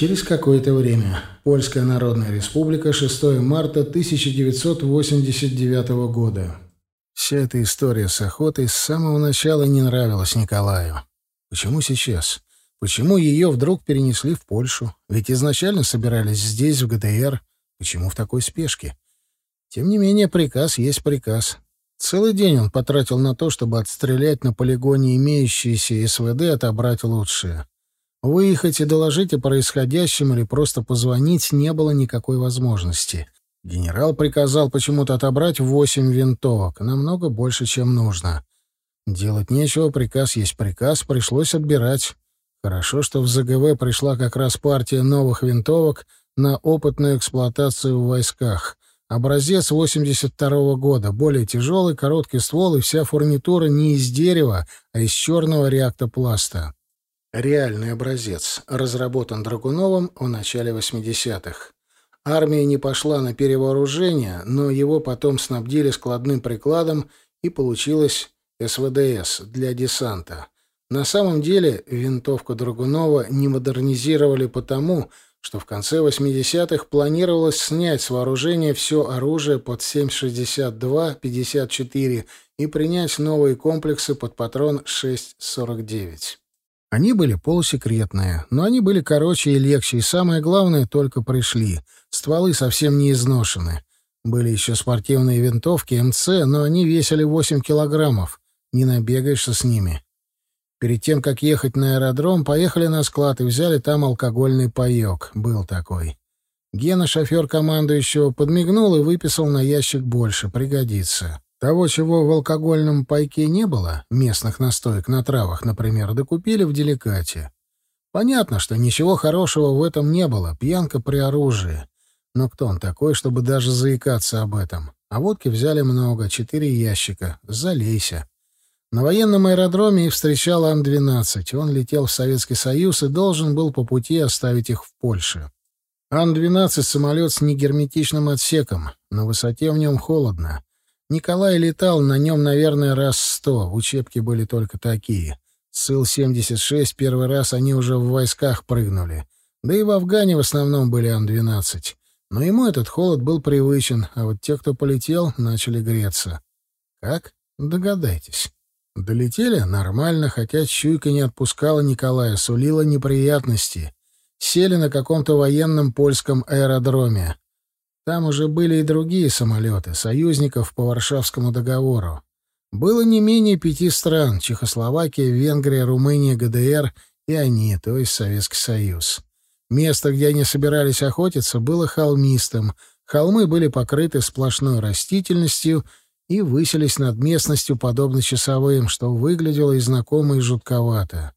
Через какое-то время. Польская Народная Республика, 6 марта 1989 года. Вся эта история с охотой с самого начала не нравилась Николаю. Почему сейчас? Почему ее вдруг перенесли в Польшу? Ведь изначально собирались здесь, в ГДР. Почему в такой спешке? Тем не менее, приказ есть приказ. Целый день он потратил на то, чтобы отстрелять на полигоне имеющиеся СВД, отобрать лучшее. Выехать и доложить о происходящем или просто позвонить не было никакой возможности. Генерал приказал почему-то отобрать восемь винтовок, намного больше, чем нужно. Делать нечего, приказ есть приказ, пришлось отбирать. Хорошо, что в ЗГВ пришла как раз партия новых винтовок на опытную эксплуатацию в войсках. Образец 82 года, более тяжелый, короткий ствол и вся фурнитура не из дерева, а из черного реактопласта. Реальный образец, разработан Драгуновым в начале 80-х. Армия не пошла на перевооружение, но его потом снабдили складным прикладом, и получилось СВДС для десанта. На самом деле винтовку Драгунова не модернизировали потому, что в конце 80-х планировалось снять с вооружения все оружие под 7,62-54 и принять новые комплексы под патрон 6,49. Они были полусекретные, но они были короче и легче, и самое главное, только пришли. Стволы совсем не изношены. Были еще спортивные винтовки МЦ, но они весили 8 килограммов. Не набегаешься с ними. Перед тем, как ехать на аэродром, поехали на склад и взяли там алкогольный паёк. Был такой. Гена, шофер командующего, подмигнул и выписал на ящик больше. Пригодится. Того, чего в алкогольном пайке не было, местных настоек на травах, например, докупили в деликате. Понятно, что ничего хорошего в этом не было, пьянка при оружии. Но кто он такой, чтобы даже заикаться об этом? А водки взяли много, четыре ящика. Залейся. На военном аэродроме их встречал Ан-12. Он летел в Советский Союз и должен был по пути оставить их в Польше. Ан-12 — самолет с негерметичным отсеком. На высоте в нем холодно. Николай летал на нем, наверное, раз сто. Учебки были только такие. Сыл-76 первый раз они уже в войсках прыгнули. Да и в Афгане в основном были Ан-12. Но ему этот холод был привычен, а вот те, кто полетел, начали греться. Как? Догадайтесь. Долетели нормально, хотя чуйка не отпускала Николая, сулила неприятности. Сели на каком-то военном польском аэродроме. Там уже были и другие самолеты, союзников по Варшавскому договору. Было не менее пяти стран — Чехословакия, Венгрия, Румыния, ГДР и они, то есть Советский Союз. Место, где они собирались охотиться, было холмистым. Холмы были покрыты сплошной растительностью — и высились над местностью, подобно часовым, что выглядело и знакомо, и жутковато.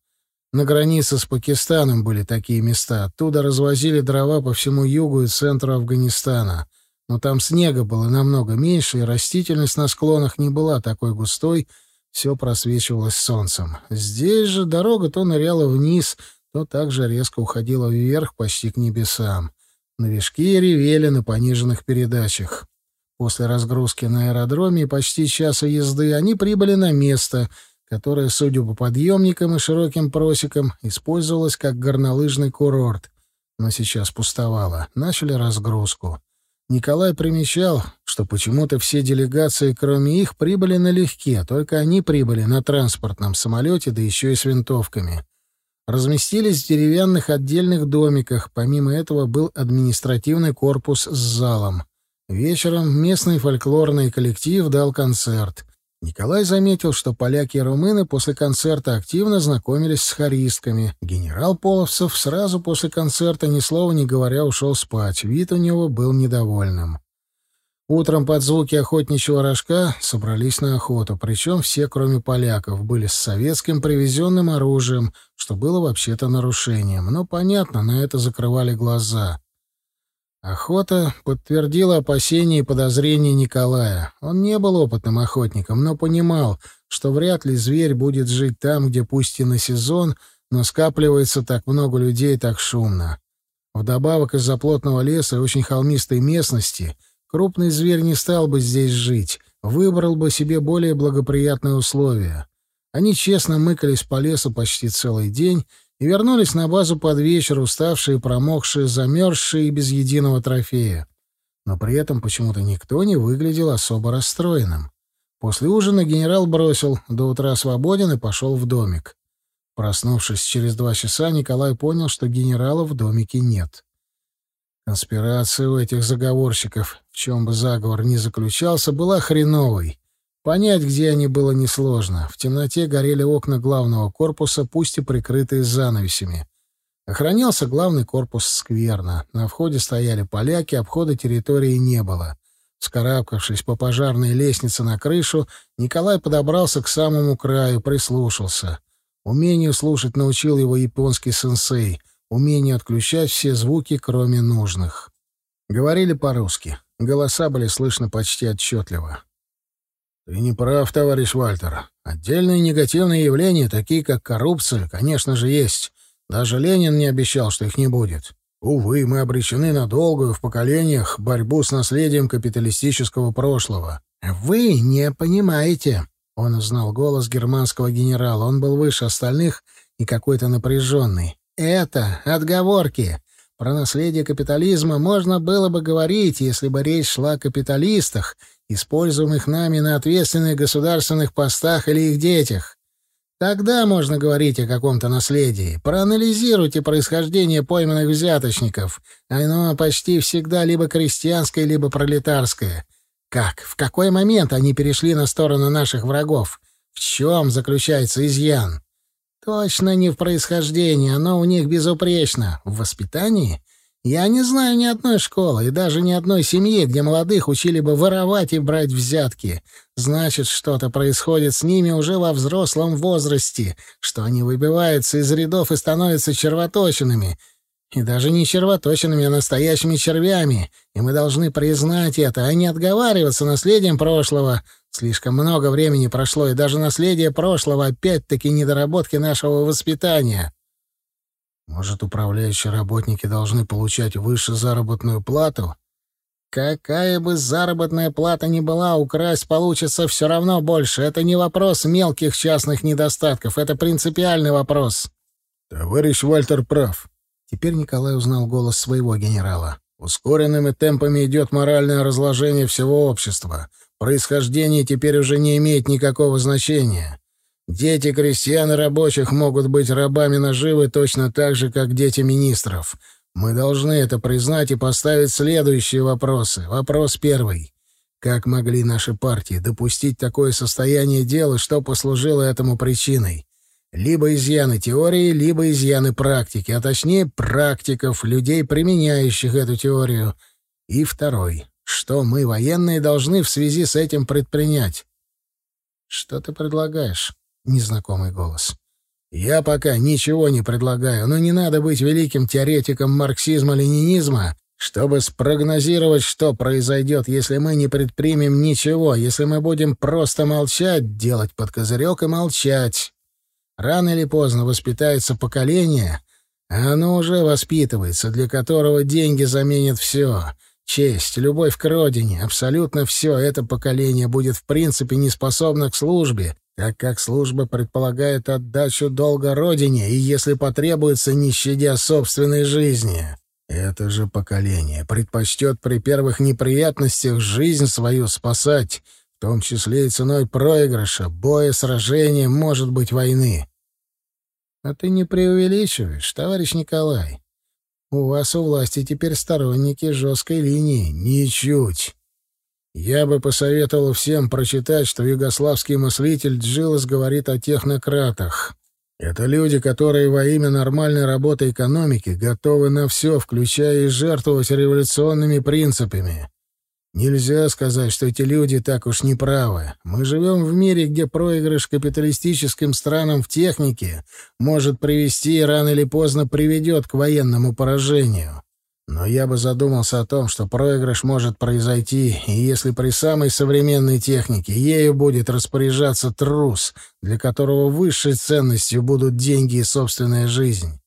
На границе с Пакистаном были такие места. Оттуда развозили дрова по всему югу и центру Афганистана. Но там снега было намного меньше, и растительность на склонах не была такой густой, все просвечивалось солнцем. Здесь же дорога то ныряла вниз, то также резко уходила вверх, почти к небесам. Новишки ревели на пониженных передачах. После разгрузки на аэродроме и почти часа езды они прибыли на место, которое, судя по подъемникам и широким просекам, использовалось как горнолыжный курорт, но сейчас пустовало. Начали разгрузку. Николай примечал, что почему-то все делегации, кроме их, прибыли налегке, только они прибыли на транспортном самолете, да еще и с винтовками. Разместились в деревянных отдельных домиках, помимо этого был административный корпус с залом. Вечером местный фольклорный коллектив дал концерт. Николай заметил, что поляки и румыны после концерта активно знакомились с хористками. Генерал Половцев сразу после концерта, ни слова не говоря, ушел спать. Вид у него был недовольным. Утром под звуки охотничьего рожка собрались на охоту, причем все, кроме поляков, были с советским привезенным оружием, что было вообще-то нарушением. Но, понятно, на это закрывали глаза. Охота подтвердила опасения и подозрения Николая. Он не был опытным охотником, но понимал, что вряд ли зверь будет жить там, где пусть и на сезон, но скапливается так много людей так шумно. Вдобавок из-за плотного леса и очень холмистой местности крупный зверь не стал бы здесь жить, выбрал бы себе более благоприятные условия. Они честно мыкались по лесу почти целый день и вернулись на базу под вечер, уставшие, промокшие, замерзшие и без единого трофея. Но при этом почему-то никто не выглядел особо расстроенным. После ужина генерал бросил «до утра свободен» и пошел в домик. Проснувшись через два часа, Николай понял, что генерала в домике нет. Конспирация у этих заговорщиков, в чем бы заговор ни заключался, была хреновой. Понять, где они, было несложно. В темноте горели окна главного корпуса, пусть и прикрытые занавесями. Охранялся главный корпус скверно. На входе стояли поляки, обхода территории не было. Скарабкавшись по пожарной лестнице на крышу, Николай подобрался к самому краю, прислушался. Умению слушать научил его японский сенсей — умение отключать все звуки, кроме нужных. Говорили по-русски. Голоса были слышны почти отчетливо. «Ты не прав, товарищ Вальтер. Отдельные негативные явления, такие как коррупция, конечно же, есть. Даже Ленин не обещал, что их не будет. Увы, мы обречены на долгую в поколениях борьбу с наследием капиталистического прошлого. Вы не понимаете». Он узнал голос германского генерала. Он был выше остальных и какой-то напряженный. Это отговорки. Про наследие капитализма можно было бы говорить, если бы речь шла о капиталистах, используемых нами на ответственных государственных постах или их детях. Тогда можно говорить о каком-то наследии. Проанализируйте происхождение пойманных взяточников. Оно почти всегда либо крестьянское, либо пролетарское. Как? В какой момент они перешли на сторону наших врагов? В чем заключается изъян? Точно не в происхождении, оно у них безупречно. В воспитании? Я не знаю ни одной школы и даже ни одной семьи, где молодых учили бы воровать и брать взятки. Значит, что-то происходит с ними уже во взрослом возрасте, что они выбиваются из рядов и становятся червоточинами. И даже не червоточинами, а настоящими червями. И мы должны признать это, а не отговариваться наследием прошлого, Слишком много времени прошло, и даже наследие прошлого опять-таки недоработки нашего воспитания. Может, управляющие работники должны получать выше заработную плату? Какая бы заработная плата ни была, украсть получится все равно больше. Это не вопрос мелких частных недостатков, это принципиальный вопрос. Товарищ Вальтер прав. Теперь Николай узнал голос своего генерала. Ускоренными темпами идет моральное разложение всего общества — Происхождение теперь уже не имеет никакого значения. Дети крестьян и рабочих могут быть рабами наживы точно так же, как дети министров. Мы должны это признать и поставить следующие вопросы. Вопрос первый. Как могли наши партии допустить такое состояние дела, что послужило этому причиной? Либо изъяны теории, либо изъяны практики, а точнее практиков, людей, применяющих эту теорию. И второй. Что мы, военные, должны в связи с этим предпринять? Что ты предлагаешь? Незнакомый голос. Я пока ничего не предлагаю, но не надо быть великим теоретиком марксизма-ленинизма, чтобы спрогнозировать, что произойдет, если мы не предпримем ничего, если мы будем просто молчать, делать под козырек и молчать. Рано или поздно воспитается поколение, а оно уже воспитывается, для которого деньги заменят все — Честь, любовь к родине, абсолютно все это поколение будет в принципе не способно к службе, так как служба предполагает отдачу долга родине и, если потребуется, не щадя собственной жизни. Это же поколение предпочтет при первых неприятностях жизнь свою спасать, в том числе и ценой проигрыша, боя, сражения, может быть, войны. А ты не преувеличиваешь, товарищ Николай. У вас у власти теперь сторонники жесткой линии. Ничуть. Я бы посоветовал всем прочитать, что югославский мыслитель Джилос говорит о технократах. Это люди, которые во имя нормальной работы экономики готовы на все, включая и жертвовать революционными принципами. Нельзя сказать, что эти люди так уж не правы. Мы живем в мире, где проигрыш капиталистическим странам в технике может привести и рано или поздно приведет к военному поражению. Но я бы задумался о том, что проигрыш может произойти, и если при самой современной технике ею будет распоряжаться трус, для которого высшей ценностью будут деньги и собственная жизнь.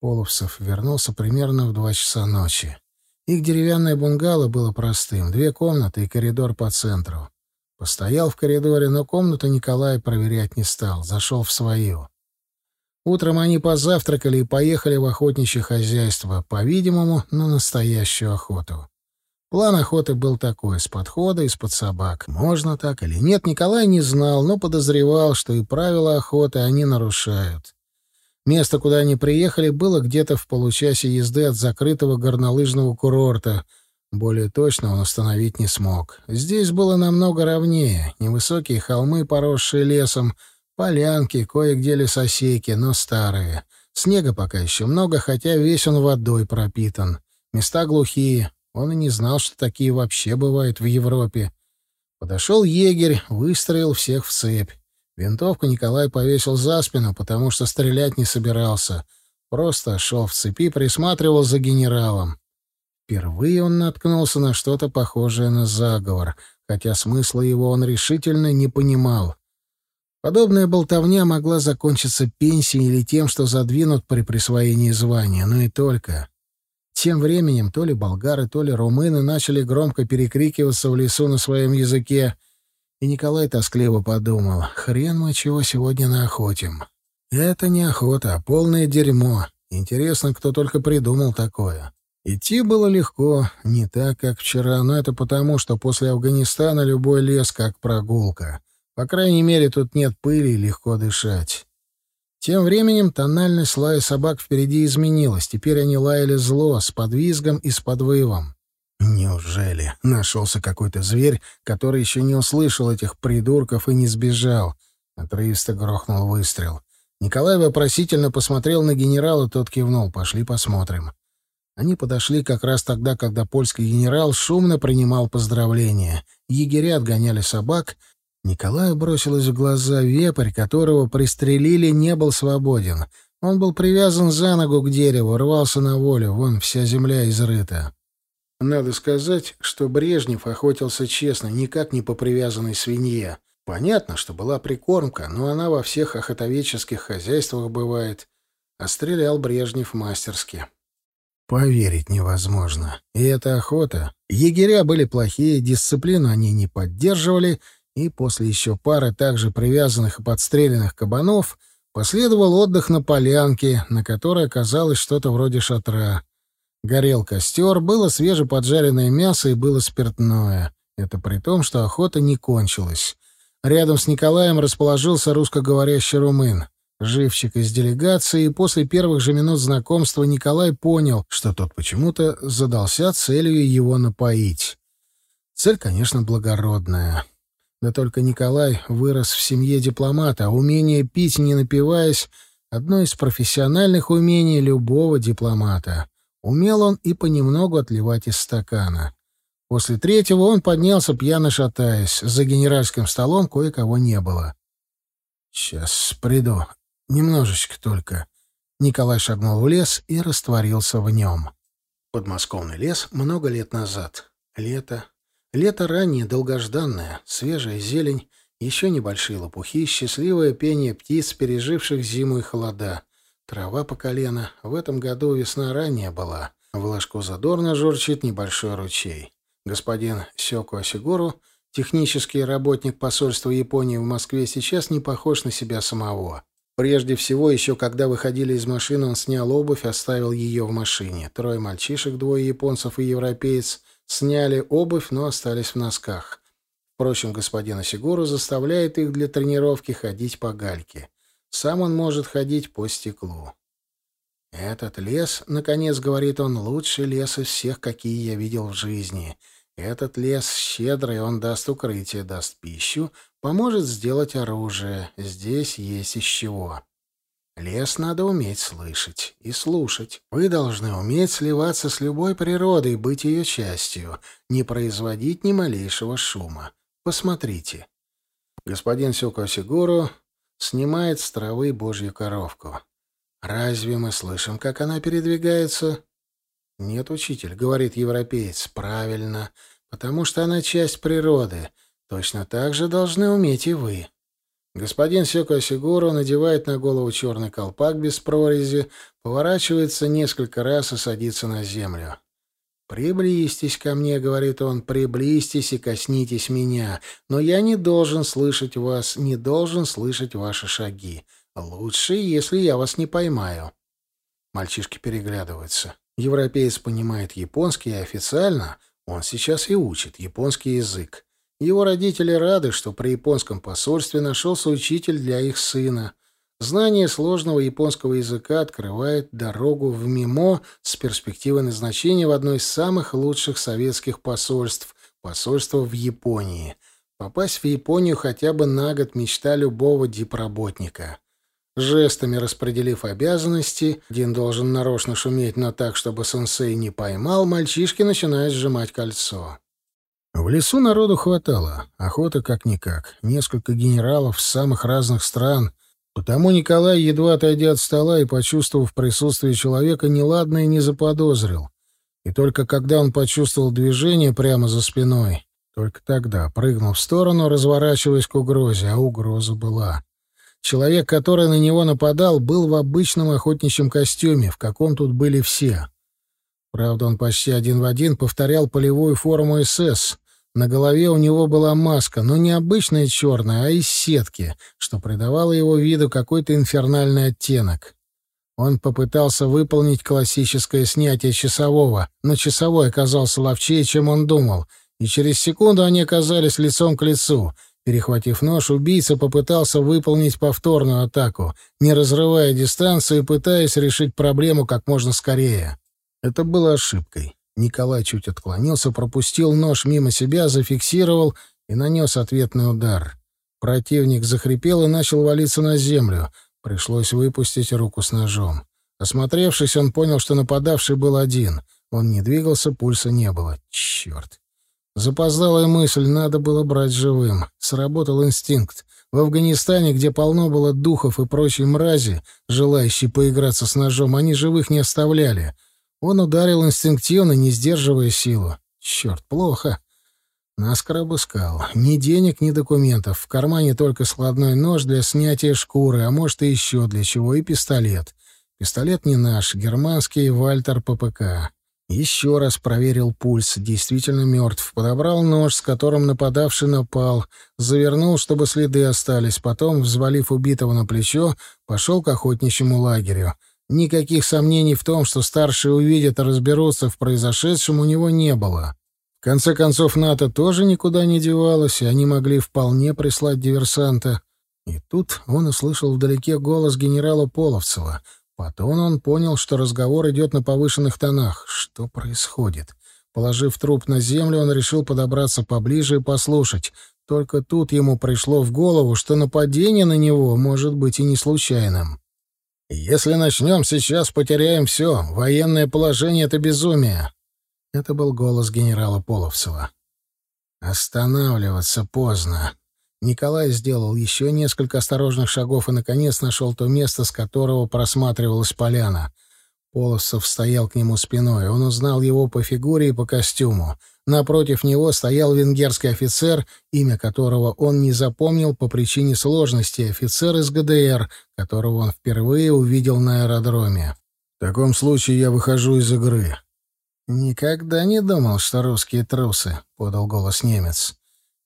Половцев вернулся примерно в два часа ночи. Их деревянное бунгало было простым. Две комнаты и коридор по центру. Постоял в коридоре, но комнату Николай проверять не стал. Зашел в свою. Утром они позавтракали и поехали в охотничье хозяйство, по-видимому, на настоящую охоту. План охоты был такой — с подхода из-под собак. Можно так или нет, Николай не знал, но подозревал, что и правила охоты они нарушают. Место, куда они приехали, было где-то в получасе езды от закрытого горнолыжного курорта. Более точно он установить не смог. Здесь было намного ровнее. Невысокие холмы, поросшие лесом, полянки, кое-где лесосеки, но старые. Снега пока еще много, хотя весь он водой пропитан. Места глухие, он и не знал, что такие вообще бывают в Европе. Подошел егерь, выстроил всех в цепь. Винтовку Николай повесил за спину, потому что стрелять не собирался. Просто шел в цепи, присматривал за генералом. Впервые он наткнулся на что-то похожее на заговор, хотя смысла его он решительно не понимал. Подобная болтовня могла закончиться пенсией или тем, что задвинут при присвоении звания, но и только. Тем временем то ли болгары, то ли румыны начали громко перекрикиваться в лесу на своем языке, и Николай тоскливо подумал, хрен мы чего сегодня наохотим. Это не охота, а полное дерьмо. Интересно, кто только придумал такое. Идти было легко, не так, как вчера, но это потому, что после Афганистана любой лес как прогулка. По крайней мере, тут нет пыли и легко дышать. Тем временем тональность лая собак впереди изменилась. Теперь они лаяли зло, с подвизгом и с подвывом. Неужели нашелся какой-то зверь, который еще не услышал этих придурков и не сбежал? Отрывисто грохнул выстрел. Николай вопросительно посмотрел на генерала, тот кивнул. «Пошли посмотрим». Они подошли как раз тогда, когда польский генерал шумно принимал поздравления. Егеря отгоняли собак — Николаю бросилось в глаза вепрь, которого пристрелили, не был свободен. Он был привязан за ногу к дереву, рвался на волю, вон вся земля изрыта. Надо сказать, что Брежнев охотился честно, никак не по привязанной свинье. Понятно, что была прикормка, но она во всех охотоведческих хозяйствах бывает. А стрелял Брежнев мастерски. Поверить невозможно. И эта охота. Егеря были плохие, дисциплину они не поддерживали — и после еще пары также привязанных и подстреленных кабанов последовал отдых на полянке, на которой оказалось что-то вроде шатра. Горел костер, было свежеподжаренное мясо и было спиртное. Это при том, что охота не кончилась. Рядом с Николаем расположился русскоговорящий румын, живчик из делегации, и после первых же минут знакомства Николай понял, что тот почему-то задался целью его напоить. Цель, конечно, благородная. Да только Николай вырос в семье дипломата, а умение пить, не напиваясь, одно из профессиональных умений любого дипломата. Умел он и понемногу отливать из стакана. После третьего он поднялся, пьяно шатаясь. За генеральским столом кое-кого не было. «Сейчас приду. Немножечко только». Николай шагнул в лес и растворился в нем. Подмосковный лес много лет назад. Лето, Лето раннее, долгожданное, свежая зелень, еще небольшие лопухи, счастливое пение птиц, переживших зиму и холода. Трава по колено. В этом году весна ранняя была. В ложку задорно журчит небольшой ручей. Господин Сёку Осигуру, технический работник посольства Японии в Москве, сейчас не похож на себя самого. Прежде всего, еще когда выходили из машины, он снял обувь, оставил ее в машине. Трое мальчишек, двое японцев и европеец — Сняли обувь, но остались в носках. Впрочем, господин Осигуру заставляет их для тренировки ходить по гальке. Сам он может ходить по стеклу. «Этот лес, — наконец говорит он, — лучший лес из всех, какие я видел в жизни. Этот лес щедрый, он даст укрытие, даст пищу, поможет сделать оружие. Здесь есть из чего». Лес надо уметь слышать и слушать. Вы должны уметь сливаться с любой природой, быть ее частью, не производить ни малейшего шума. Посмотрите. Господин Сюкосигуру снимает с травы божью коровку. Разве мы слышим, как она передвигается? Нет, учитель, говорит европеец, правильно, потому что она часть природы. Точно так же должны уметь и вы. Господин Сёко Сигуру надевает на голову черный колпак без прорези, поворачивается несколько раз и садится на землю. «Приблизьтесь ко мне», — говорит он, — «приблизьтесь и коснитесь меня, но я не должен слышать вас, не должен слышать ваши шаги. Лучше, если я вас не поймаю. Мальчишки переглядываются. Европеец понимает японский, и официально он сейчас и учит японский язык. Его родители рады, что при японском посольстве нашелся учитель для их сына. Знание сложного японского языка открывает дорогу в МИМО с перспективой назначения в одно из самых лучших советских посольств — посольство в Японии. Попасть в Японию хотя бы на год — мечта любого дипработника. Жестами распределив обязанности, один должен нарочно шуметь, но так, чтобы сенсей не поймал, мальчишки начинают сжимать кольцо. В лесу народу хватало, охота как-никак, несколько генералов с самых разных стран — Потому Николай, едва отойдя от стола и почувствовав присутствие человека, неладное не заподозрил. И только когда он почувствовал движение прямо за спиной, только тогда прыгнул в сторону, разворачиваясь к угрозе, а угроза была. Человек, который на него нападал, был в обычном охотничьем костюме, в каком тут были все. Правда, он почти один в один повторял полевую форму СС, на голове у него была маска, но не обычная черная, а из сетки, что придавало его виду какой-то инфернальный оттенок. Он попытался выполнить классическое снятие часового, но часовой оказался ловчее, чем он думал, и через секунду они оказались лицом к лицу. Перехватив нож, убийца попытался выполнить повторную атаку, не разрывая дистанцию и пытаясь решить проблему как можно скорее. Это было ошибкой. Николай чуть отклонился, пропустил нож мимо себя, зафиксировал и нанес ответный удар. Противник захрипел и начал валиться на землю. Пришлось выпустить руку с ножом. Осмотревшись, он понял, что нападавший был один. Он не двигался, пульса не было. Черт. Запоздалая мысль, надо было брать живым. Сработал инстинкт. В Афганистане, где полно было духов и прочей мрази, желающей поиграться с ножом, они живых не оставляли — он ударил инстинктивно, не сдерживая силу. Черт, плохо. Наскоро обыскал. Ни денег, ни документов. В кармане только складной нож для снятия шкуры, а может и еще для чего, и пистолет. Пистолет не наш, германский Вальтер ППК. Еще раз проверил пульс, действительно мертв. Подобрал нож, с которым нападавший напал, завернул, чтобы следы остались, потом, взвалив убитого на плечо, пошел к охотничьему лагерю. Никаких сомнений в том, что старшие увидят и разберутся в произошедшем, у него не было. В конце концов, НАТО тоже никуда не девалось, и они могли вполне прислать диверсанта. И тут он услышал вдалеке голос генерала Половцева. Потом он понял, что разговор идет на повышенных тонах. Что происходит? Положив труп на землю, он решил подобраться поближе и послушать. Только тут ему пришло в голову, что нападение на него может быть и не случайным. Если начнем сейчас, потеряем все. Военное положение — это безумие. Это был голос генерала Половцева. Останавливаться поздно. Николай сделал еще несколько осторожных шагов и, наконец, нашел то место, с которого просматривалась поляна. Полосов стоял к нему спиной. Он узнал его по фигуре и по костюму. Напротив него стоял венгерский офицер, имя которого он не запомнил по причине сложности, офицер из ГДР, которого он впервые увидел на аэродроме. «В таком случае я выхожу из игры». «Никогда не думал, что русские трусы», — подал голос немец.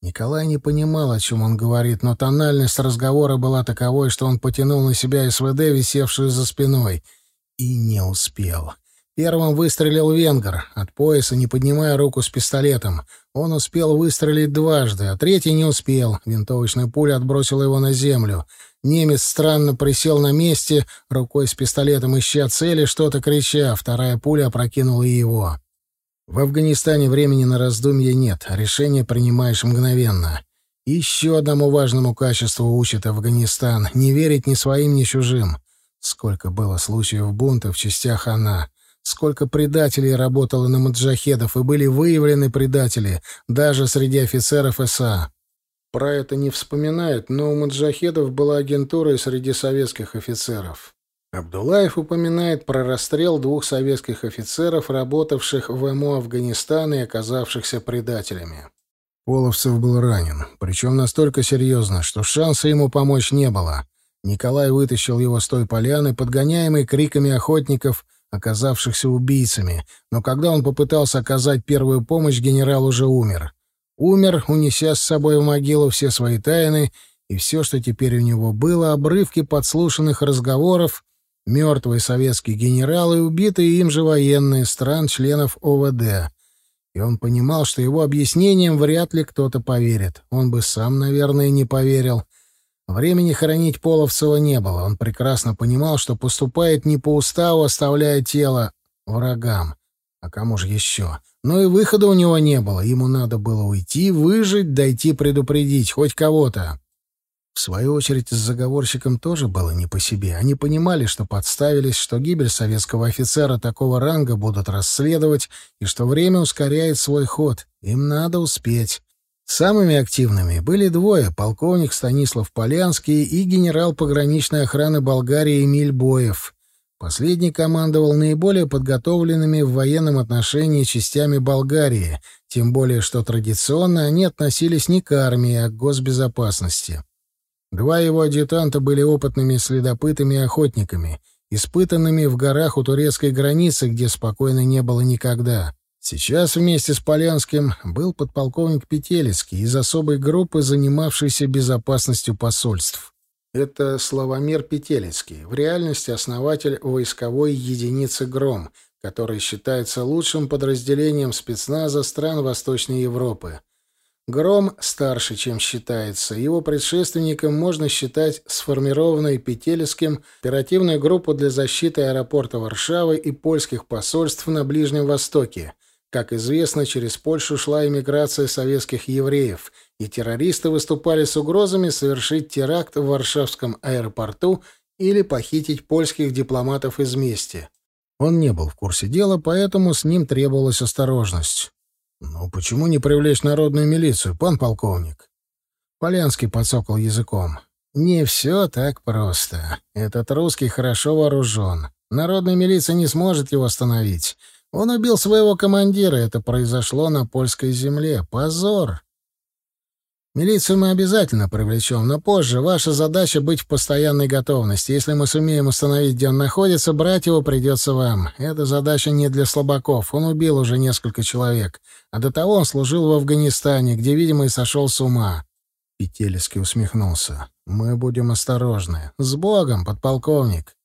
Николай не понимал, о чем он говорит, но тональность разговора была таковой, что он потянул на себя СВД, висевшую за спиной — и не успел. Первым выстрелил венгер, от пояса, не поднимая руку с пистолетом. Он успел выстрелить дважды, а третий не успел. Винтовочная пуля отбросила его на землю. Немец странно присел на месте, рукой с пистолетом ища цели, что-то крича. Вторая пуля опрокинула его. В Афганистане времени на раздумье нет, решение принимаешь мгновенно. Еще одному важному качеству учит Афганистан — не верить ни своим, ни чужим. Сколько было случаев бунта в частях она. Сколько предателей работало на маджахедов, и были выявлены предатели, даже среди офицеров СА. Про это не вспоминают, но у маджахедов была агентура и среди советских офицеров. Абдулаев упоминает про расстрел двух советских офицеров, работавших в МО Афганистана и оказавшихся предателями. Половцев был ранен, причем настолько серьезно, что шанса ему помочь не было. Николай вытащил его с той поляны, подгоняемый криками охотников, оказавшихся убийцами, но когда он попытался оказать первую помощь, генерал уже умер. Умер, унеся с собой в могилу все свои тайны И все, что теперь у него было, обрывки подслушанных разговоров, мертвые советские генералы и убитые им же военные стран-членов ОВД. И он понимал, что его объяснениям вряд ли кто-то поверит. Он бы сам, наверное, не поверил. Времени хоронить Половцева не было. Он прекрасно понимал, что поступает не по уставу, оставляя тело врагам. А кому же еще? Но и выхода у него не было. Ему надо было уйти, выжить, дойти предупредить хоть кого-то. В свою очередь, с заговорщиком тоже было не по себе. Они понимали, что подставились, что гибель советского офицера такого ранга будут расследовать, и что время ускоряет свой ход. Им надо успеть. Самыми активными были двое — полковник Станислав Полянский и генерал пограничной охраны Болгарии Эмиль Боев. Последний командовал наиболее подготовленными в военном отношении частями Болгарии, тем более что традиционно они относились не к армии, а к госбезопасности. Два его адъютанта были опытными следопытами и охотниками, испытанными в горах у турецкой границы, где спокойно не было никогда. Сейчас вместе с Полянским был подполковник Петелецкий из особой группы, занимавшейся безопасностью посольств. Это Славомир Петелецкий, в реальности основатель войсковой единицы «Гром», который считается лучшим подразделением спецназа стран Восточной Европы. «Гром» старше, чем считается. Его предшественником можно считать сформированной Петелецким оперативную группу для защиты аэропорта Варшавы и польских посольств на Ближнем Востоке – как известно, через Польшу шла иммиграция советских евреев, и террористы выступали с угрозами совершить теракт в Варшавском аэропорту или похитить польских дипломатов из мести. Он не был в курсе дела, поэтому с ним требовалась осторожность. «Ну, почему не привлечь народную милицию, пан полковник?» Полянский подсокал языком. «Не все так просто. Этот русский хорошо вооружен. Народная милиция не сможет его остановить. Он убил своего командира. Это произошло на польской земле. Позор. Милицию мы обязательно привлечем, но позже. Ваша задача — быть в постоянной готовности. Если мы сумеем установить, где он находится, брать его придется вам. Эта задача не для слабаков. Он убил уже несколько человек. А до того он служил в Афганистане, где, видимо, и сошел с ума. Петелецкий усмехнулся. «Мы будем осторожны. С Богом, подполковник!»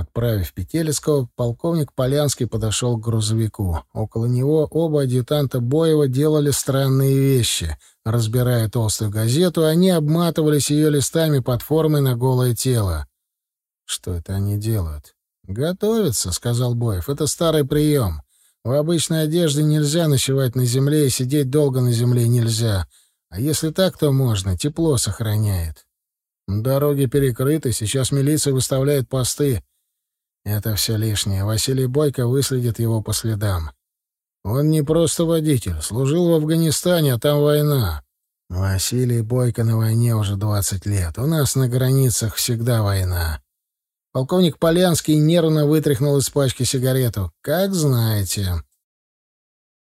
Отправив Петелецкого, полковник Полянский подошел к грузовику. Около него оба адъютанта Боева делали странные вещи. Разбирая толстую газету, они обматывались ее листами под формой на голое тело. «Что это они делают?» «Готовятся», — сказал Боев. «Это старый прием. В обычной одежде нельзя ночевать на земле и сидеть долго на земле нельзя. А если так, то можно. Тепло сохраняет». «Дороги перекрыты. Сейчас милиция выставляет посты. Это все лишнее. Василий Бойко выследит его по следам. Он не просто водитель. Служил в Афганистане, а там война. Василий Бойко на войне уже двадцать лет. У нас на границах всегда война. Полковник Полянский нервно вытряхнул из пачки сигарету. «Как знаете».